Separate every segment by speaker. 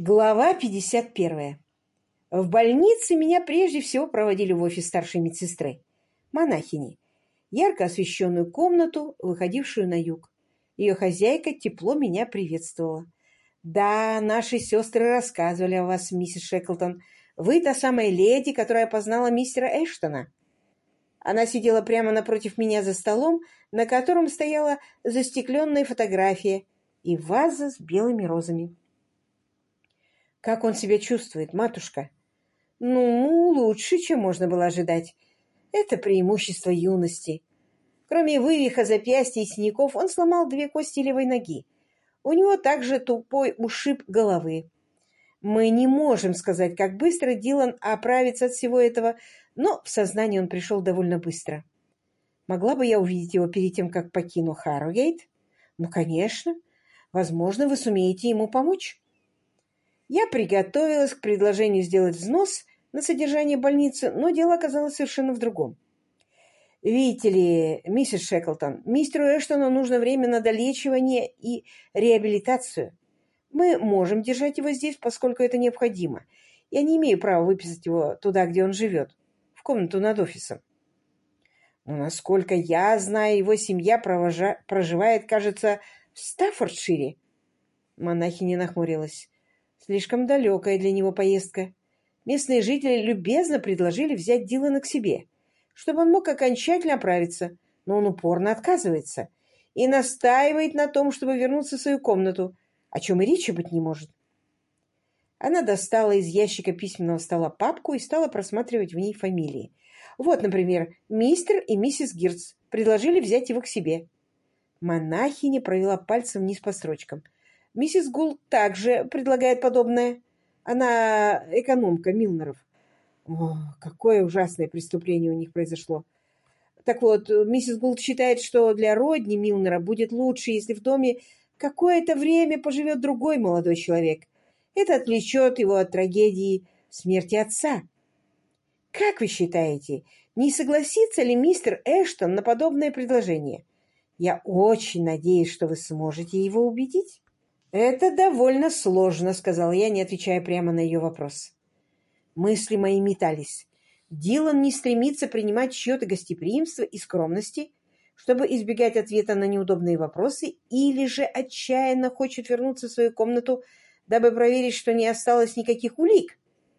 Speaker 1: Глава 51. В больнице меня прежде всего проводили в офис старшей медсестры, монахини, ярко освещенную комнату, выходившую на юг. Ее хозяйка тепло меня приветствовала. «Да, наши сестры рассказывали о вас, миссис Шеклтон. Вы та самая леди, которая познала мистера Эштона». Она сидела прямо напротив меня за столом, на котором стояла застекленная фотография и ваза с белыми розами. Как он себя чувствует, матушка? Ну, лучше, чем можно было ожидать. Это преимущество юности. Кроме вывиха запястья и синяков, он сломал две кости левой ноги. У него также тупой ушиб головы. Мы не можем сказать, как быстро Дилан оправится от всего этого, но в сознание он пришел довольно быстро. Могла бы я увидеть его перед тем, как покину Харрогейт? Ну, конечно. Возможно, вы сумеете ему помочь. Я приготовилась к предложению сделать взнос на содержание больницы, но дело оказалось совершенно в другом. Видите ли, миссис Шеклтон, мистеру Эштону нужно время на долечивание и реабилитацию. Мы можем держать его здесь, поскольку это необходимо. Я не имею права выписать его туда, где он живет, в комнату над офисом. Но, насколько я знаю, его семья провожа... проживает, кажется, в Стаффордшире. Монахиня нахмурилась. Слишком далекая для него поездка. Местные жители любезно предложили взять Дилана к себе, чтобы он мог окончательно оправиться, но он упорно отказывается и настаивает на том, чтобы вернуться в свою комнату, о чем и речи быть не может. Она достала из ящика письменного стола папку и стала просматривать в ней фамилии. Вот, например, мистер и миссис Гирц предложили взять его к себе. Монахиня провела пальцем вниз по строчкам – Миссис Гул также предлагает подобное. Она экономка Милнеров. О, какое ужасное преступление у них произошло. Так вот, миссис Гулд считает, что для Родни Милнера будет лучше, если в доме какое-то время поживет другой молодой человек. Это отвлечет его от трагедии смерти отца. Как вы считаете, не согласится ли мистер Эштон на подобное предложение? Я очень надеюсь, что вы сможете его убедить. «Это довольно сложно», — сказал я, не отвечая прямо на ее вопрос. Мысли мои метались. Дилан не стремится принимать чье-то гостеприимство и скромности, чтобы избегать ответа на неудобные вопросы, или же отчаянно хочет вернуться в свою комнату, дабы проверить, что не осталось никаких улик,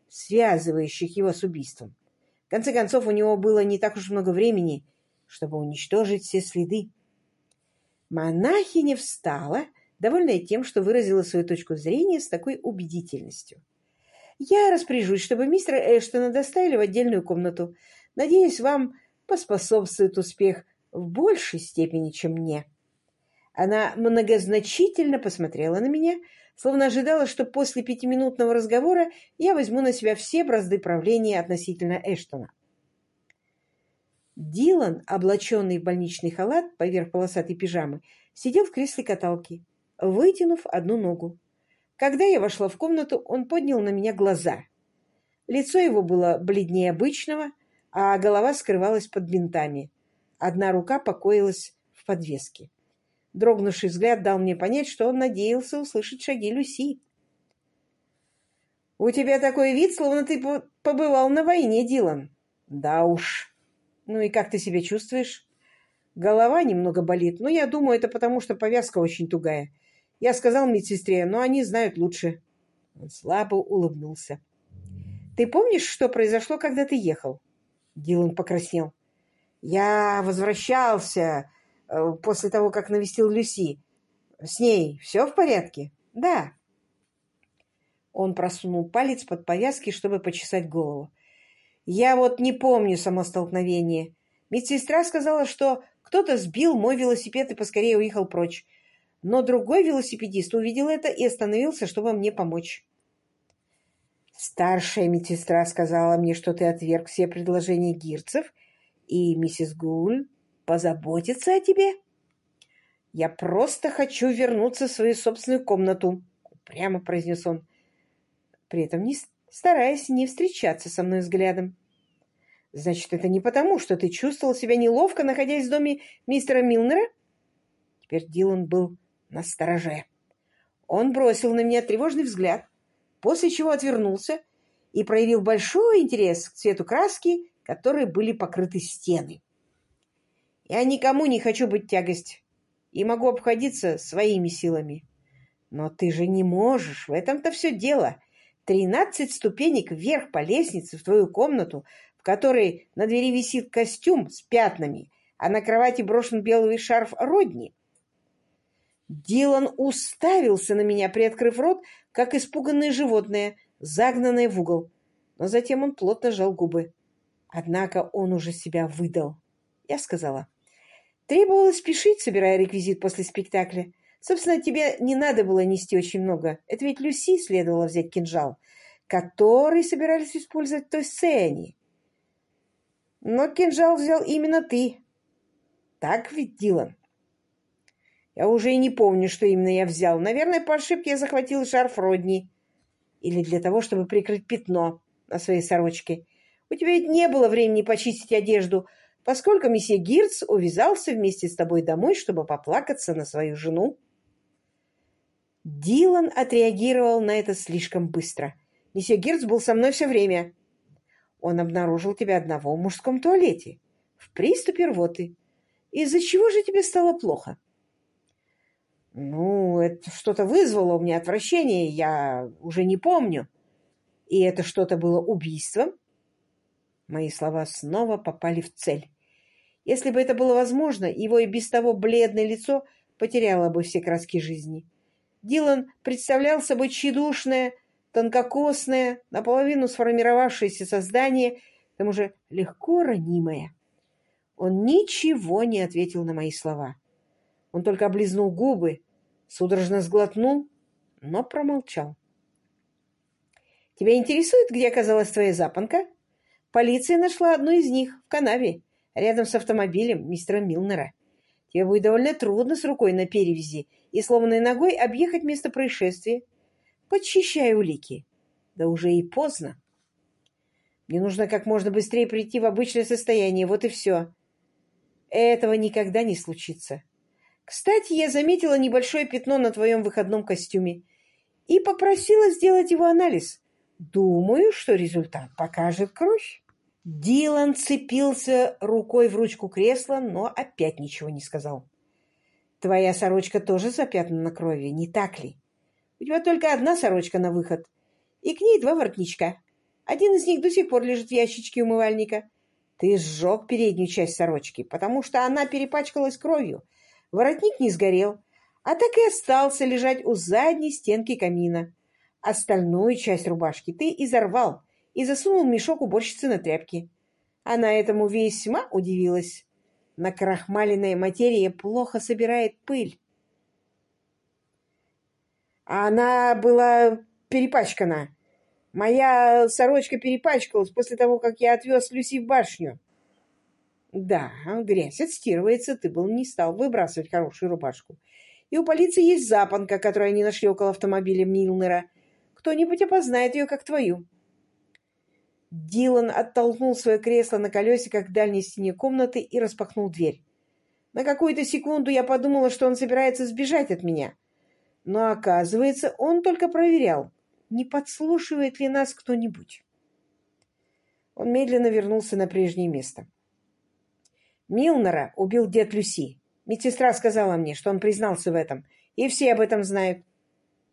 Speaker 1: связывающих его с убийством. В конце концов, у него было не так уж много времени, чтобы уничтожить все следы. Монахиня встала довольная тем, что выразила свою точку зрения с такой убедительностью. «Я распоряжусь, чтобы мистера Эштона доставили в отдельную комнату. Надеюсь, вам поспособствует успех в большей степени, чем мне». Она многозначительно посмотрела на меня, словно ожидала, что после пятиминутного разговора я возьму на себя все бразды правления относительно Эштона. Дилан, облаченный в больничный халат поверх полосатой пижамы, сидел в кресле каталки вытянув одну ногу. Когда я вошла в комнату, он поднял на меня глаза. Лицо его было бледнее обычного, а голова скрывалась под бинтами. Одна рука покоилась в подвеске. Дрогнувший взгляд дал мне понять, что он надеялся услышать шаги Люси. «У тебя такой вид, словно ты побывал на войне, Дилан». «Да уж. Ну и как ты себя чувствуешь?» «Голова немного болит, но я думаю, это потому, что повязка очень тугая. Я сказал медсестре, но они знают лучше. Он слабо улыбнулся. Ты помнишь, что произошло, когда ты ехал? Дилан покраснел. Я возвращался э, после того, как навестил Люси. С ней все в порядке? Да. Он просунул палец под повязки, чтобы почесать голову. Я вот не помню само столкновение. Медсестра сказала, что кто-то сбил мой велосипед и поскорее уехал прочь. Но другой велосипедист увидел это и остановился, чтобы мне помочь. Старшая медсестра сказала мне, что ты отверг все предложения гирцев, и миссис Гуль позаботится о тебе. Я просто хочу вернуться в свою собственную комнату, прямо произнес он, при этом не стараясь не встречаться со мной взглядом. Значит, это не потому, что ты чувствовал себя неловко, находясь в доме мистера Милнера? Теперь Дилан был на стороже. Он бросил на меня тревожный взгляд, после чего отвернулся и проявил большой интерес к цвету краски, которой были покрыты стены. «Я никому не хочу быть тягость и могу обходиться своими силами. Но ты же не можешь, в этом-то все дело. Тринадцать ступенек вверх по лестнице в твою комнату, в которой на двери висит костюм с пятнами, а на кровати брошен белый шарф Родни. Дилан уставился на меня, приоткрыв рот, как испуганное животное, загнанное в угол. Но затем он плотно сжал губы. Однако он уже себя выдал. Я сказала. Требовалось спешить, собирая реквизит после спектакля. Собственно, тебе не надо было нести очень много. Это ведь Люси следовало взять кинжал, который собирались использовать в той сцене. Но кинжал взял именно ты. Так ведь, Дилан? Я уже и не помню, что именно я взял. Наверное, по ошибке я захватил шарф Родни. Или для того, чтобы прикрыть пятно на своей сорочке. У тебя ведь не было времени почистить одежду, поскольку месье Гирц увязался вместе с тобой домой, чтобы поплакаться на свою жену. Дилан отреагировал на это слишком быстро. Месье Гирц был со мной все время. Он обнаружил тебя одного в мужском туалете, в приступе рвоты. Из-за чего же тебе стало плохо? Ну, это что-то вызвало у меня отвращение, я уже не помню. И это что-то было убийством? Мои слова снова попали в цель. Если бы это было возможно, его и без того бледное лицо потеряло бы все краски жизни. Дилан представлял собой тщедушное, тонкокосное, наполовину сформировавшееся создание, к тому же легко ранимое. Он ничего не ответил на мои слова. Он только облизнул губы, судорожно сглотнул, но промолчал. «Тебя интересует, где оказалась твоя запонка?» «Полиция нашла одну из них в канаве, рядом с автомобилем мистера Милнера. Тебе будет довольно трудно с рукой на перевязи и сломанной ногой объехать место происшествия. Подчищай улики. Да уже и поздно. Мне нужно как можно быстрее прийти в обычное состояние, вот и все. Этого никогда не случится. Кстати, я заметила небольшое пятно на твоем выходном костюме и попросила сделать его анализ. Думаю, что результат покажет кровь. Дилан цепился рукой в ручку кресла, но опять ничего не сказал. Твоя сорочка тоже запятнана кровью, не так ли? У тебя только одна сорочка на выход, и к ней два воротничка. Один из них до сих пор лежит в ящичке умывальника. Ты сжег переднюю часть сорочки, потому что она перепачкалась кровью. Воротник не сгорел, а так и остался лежать у задней стенки камина. Остальную часть рубашки ты изорвал и засунул мешок уборщицы на тряпки. Она этому весьма удивилась. Накрахмаленная материя плохо собирает пыль. Она была перепачкана. Моя сорочка перепачкалась после того, как я отвез Люси в башню. Да, грязь отстирывается, ты был не стал выбрасывать хорошую рубашку. И у полиции есть запонка, которую они нашли около автомобиля Милнера. Кто-нибудь опознает ее как твою. Дилан оттолкнул свое кресло на колесиках к дальней стене комнаты и распахнул дверь. На какую-то секунду я подумала, что он собирается сбежать от меня. Но, оказывается, он только проверял, не подслушивает ли нас кто-нибудь. Он медленно вернулся на прежнее место. Милнера убил дед Люси. Медсестра сказала мне, что он признался в этом, и все об этом знают.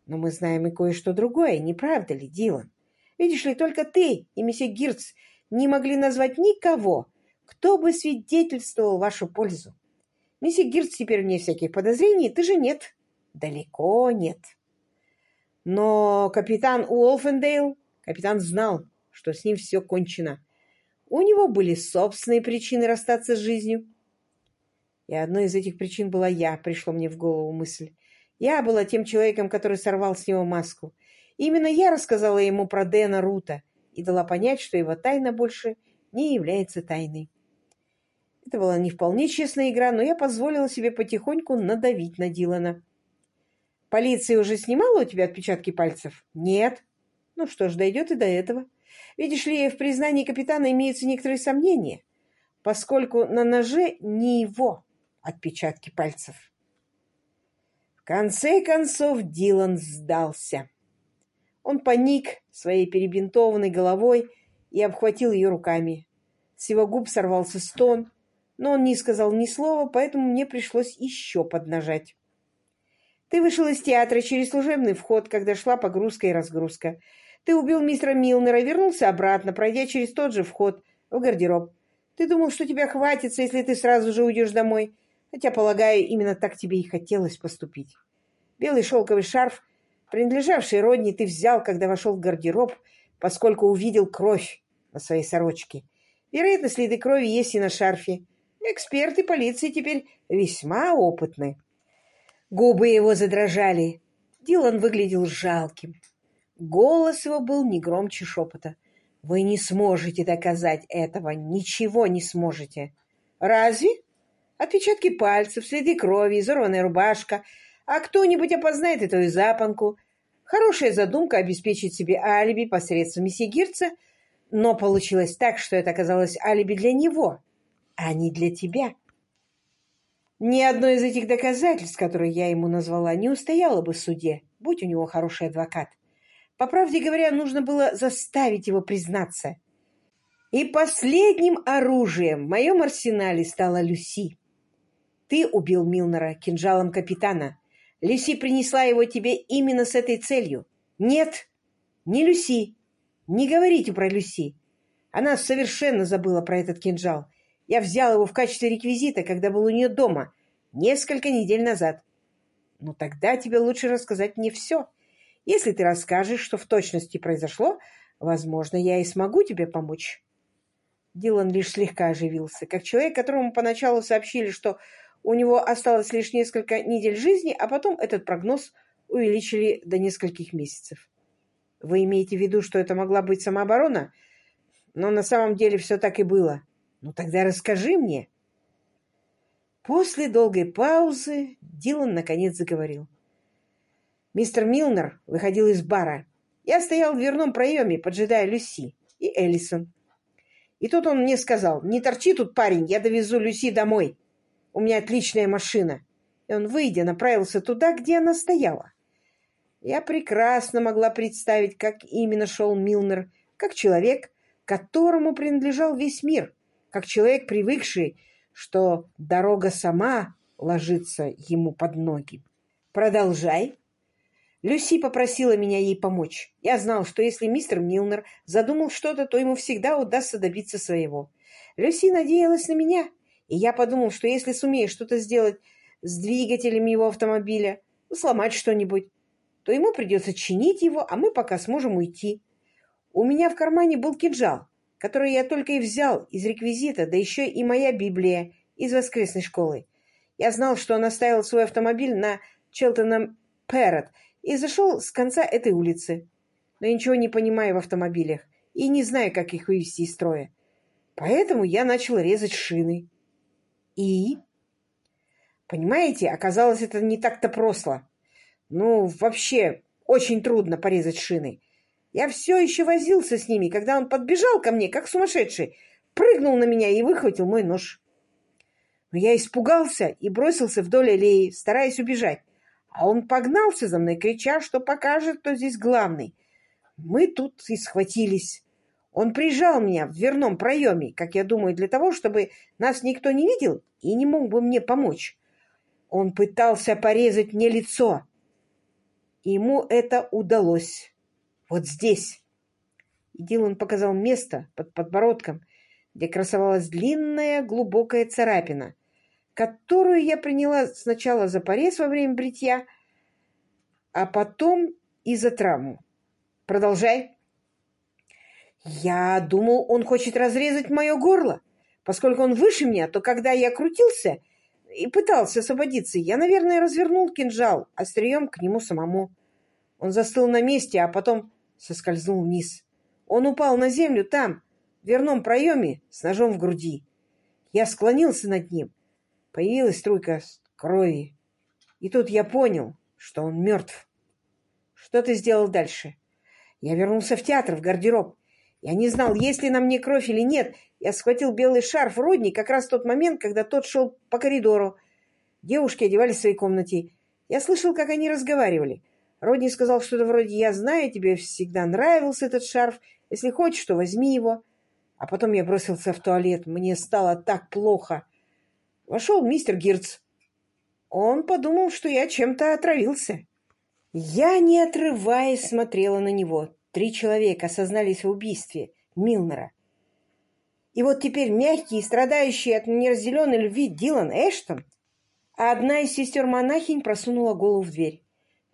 Speaker 1: Но мы знаем и кое-что другое, не правда ли, Дилан? Видишь ли, только ты и месье Гирц не могли назвать никого, кто бы свидетельствовал вашу пользу. Месье Гирц теперь вне всяких подозрений, ты же нет. Далеко нет. Но капитан Уолфендейл, капитан знал, что с ним все кончено. У него были собственные причины расстаться с жизнью. И одной из этих причин была я, пришла мне в голову мысль. Я была тем человеком, который сорвал с него маску. Именно я рассказала ему про Дэна Рута и дала понять, что его тайна больше не является тайной. Это была не вполне честная игра, но я позволила себе потихоньку надавить на Дилана. «Полиция уже снимала у тебя отпечатки пальцев?» «Нет». «Ну что ж, дойдет и до этого. Видишь ли, в признании капитана имеются некоторые сомнения, поскольку на ноже не его отпечатки пальцев». В конце концов Дилан сдался. Он поник своей перебинтованной головой и обхватил ее руками. С его губ сорвался стон, но он не сказал ни слова, поэтому мне пришлось еще поднажать. Ты вышел из театра через служебный вход, когда шла погрузка и разгрузка. Ты убил мистера Милнера, вернулся обратно, пройдя через тот же вход в гардероб. Ты думал, что тебя хватится, если ты сразу же уйдешь домой. Хотя, полагаю, именно так тебе и хотелось поступить. Белый шелковый шарф, принадлежавший Родни, ты взял, когда вошел в гардероб, поскольку увидел кровь на своей сорочке. Вероятно, следы крови есть и на шарфе. Эксперты полиции теперь весьма опытны. Губы его задрожали. Дилан выглядел жалким. Голос его был не громче шепота. «Вы не сможете доказать этого. Ничего не сможете». «Разве?» «Отпечатки пальцев, следы крови, изорванная рубашка. А кто-нибудь опознает эту запонку. Хорошая задумка обеспечить себе алиби посредством месье Гирца, но получилось так, что это оказалось алиби для него, а не для тебя». Ни одно из этих доказательств, которые я ему назвала, не устояло бы в суде, будь у него хороший адвокат. По правде говоря, нужно было заставить его признаться. И последним оружием в моем арсенале стала Люси. Ты убил Милнера кинжалом капитана. Люси принесла его тебе именно с этой целью. Нет, не Люси. Не говорите про Люси. Она совершенно забыла про этот кинжал. Я взял его в качестве реквизита, когда был у нее дома, несколько недель назад. Но тогда тебе лучше рассказать мне все. Если ты расскажешь, что в точности произошло, возможно, я и смогу тебе помочь. Дилан лишь слегка оживился, как человек, которому поначалу сообщили, что у него осталось лишь несколько недель жизни, а потом этот прогноз увеличили до нескольких месяцев. Вы имеете в виду, что это могла быть самооборона? Но на самом деле все так и было. Ну тогда расскажи мне. После долгой паузы Дилан наконец заговорил. Мистер Милнер выходил из бара. Я стоял в дверном проеме, поджидая Люси и Эллисон. И тут он мне сказал, не торчи тут, парень, я довезу Люси домой. У меня отличная машина. И он, выйдя, направился туда, где она стояла. Я прекрасно могла представить, как именно шел Милнер, как человек, которому принадлежал весь мир, как человек, привыкший, что дорога сама ложится ему под ноги. «Продолжай», Люси попросила меня ей помочь. Я знал, что если мистер Милнер задумал что-то, то ему всегда удастся добиться своего. Люси надеялась на меня, и я подумал, что если сумею что-то сделать с двигателем его автомобиля, сломать что-нибудь, то ему придется чинить его, а мы пока сможем уйти. У меня в кармане был кинжал, который я только и взял из реквизита, да еще и моя Библия из воскресной школы. Я знал, что он оставил свой автомобиль на Челтоном Перрот, и зашел с конца этой улицы. Но ничего не понимаю в автомобилях и не знаю, как их вывести из строя. Поэтому я начал резать шины. И? Понимаете, оказалось, это не так-то просто. Ну, вообще, очень трудно порезать шины. Я все еще возился с ними, когда он подбежал ко мне, как сумасшедший, прыгнул на меня и выхватил мой нож. Но я испугался и бросился вдоль аллеи, стараясь убежать. А он погнался за мной, крича, что покажет, кто здесь главный. Мы тут и схватились. Он прижал меня в дверном проеме, как я думаю, для того, чтобы нас никто не видел и не мог бы мне помочь. Он пытался порезать мне лицо. Ему это удалось. Вот здесь. И Дилан показал место под подбородком, где красовалась длинная глубокая царапина — которую я приняла сначала за порез во время бритья, а потом и за травму. Продолжай. Я думал, он хочет разрезать мое горло. Поскольку он выше меня, то когда я крутился и пытался освободиться, я, наверное, развернул кинжал острием к нему самому. Он застыл на месте, а потом соскользнул вниз. Он упал на землю там, в дверном проеме, с ножом в груди. Я склонился над ним, Появилась струйка крови. И тут я понял, что он мертв. Что ты сделал дальше? Я вернулся в театр, в гардероб. Я не знал, есть ли на мне кровь или нет. Я схватил белый шарф Родни как раз в тот момент, когда тот шел по коридору. Девушки одевались в своей комнате. Я слышал, как они разговаривали. Родни сказал что-то вроде «Я знаю, тебе всегда нравился этот шарф. Если хочешь, то возьми его». А потом я бросился в туалет. Мне стало так плохо. Вошел мистер Гирц. Он подумал, что я чем-то отравился. Я, не отрываясь, смотрела на него. Три человека осознались в убийстве Милнера. И вот теперь мягкий, страдающий от неразделенной любви Дилан Эштон, а одна из сестер-монахинь просунула голову в дверь.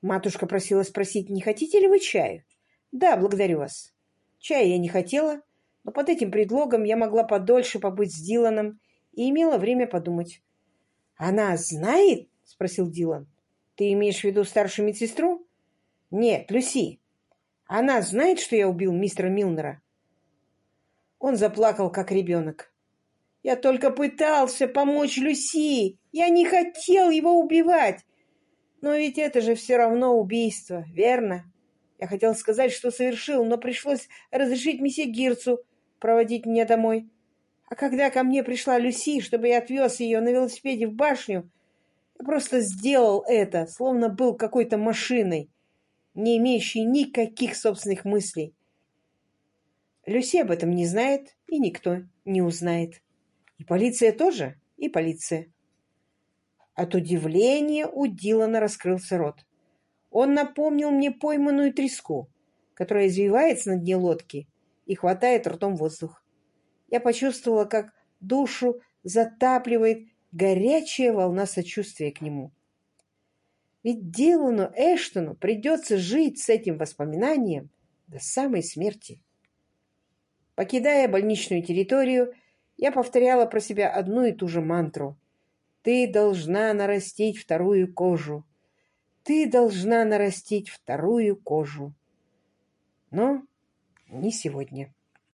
Speaker 1: Матушка просила спросить, не хотите ли вы чаю? Да, благодарю вас. Чая я не хотела, но под этим предлогом я могла подольше побыть с Диланом и имела время подумать. «Она знает?» — спросил Дилан. «Ты имеешь в виду старшую медсестру?» «Нет, Люси. Она знает, что я убил мистера Милнера?» Он заплакал, как ребенок. «Я только пытался помочь Люси. Я не хотел его убивать. Но ведь это же все равно убийство, верно? Я хотел сказать, что совершил, но пришлось разрешить месье Гирцу проводить меня домой. А когда ко мне пришла Люси, чтобы я отвез ее на велосипеде в башню, я просто сделал это, словно был какой-то машиной, не имеющей никаких собственных мыслей. Люси об этом не знает, и никто не узнает. И полиция тоже, и полиция. От удивления у Дилана раскрылся рот. Он напомнил мне пойманную треску, которая извивается на дне лодки и хватает ртом воздух. Я почувствовала, как душу затапливает горячая волна сочувствия к нему. Ведь Дилану Эштону придется жить с этим воспоминанием до самой смерти. Покидая больничную территорию, я повторяла про себя одну и ту же мантру. «Ты должна нарастить вторую кожу. Ты должна нарастить вторую кожу». Но не сегодня.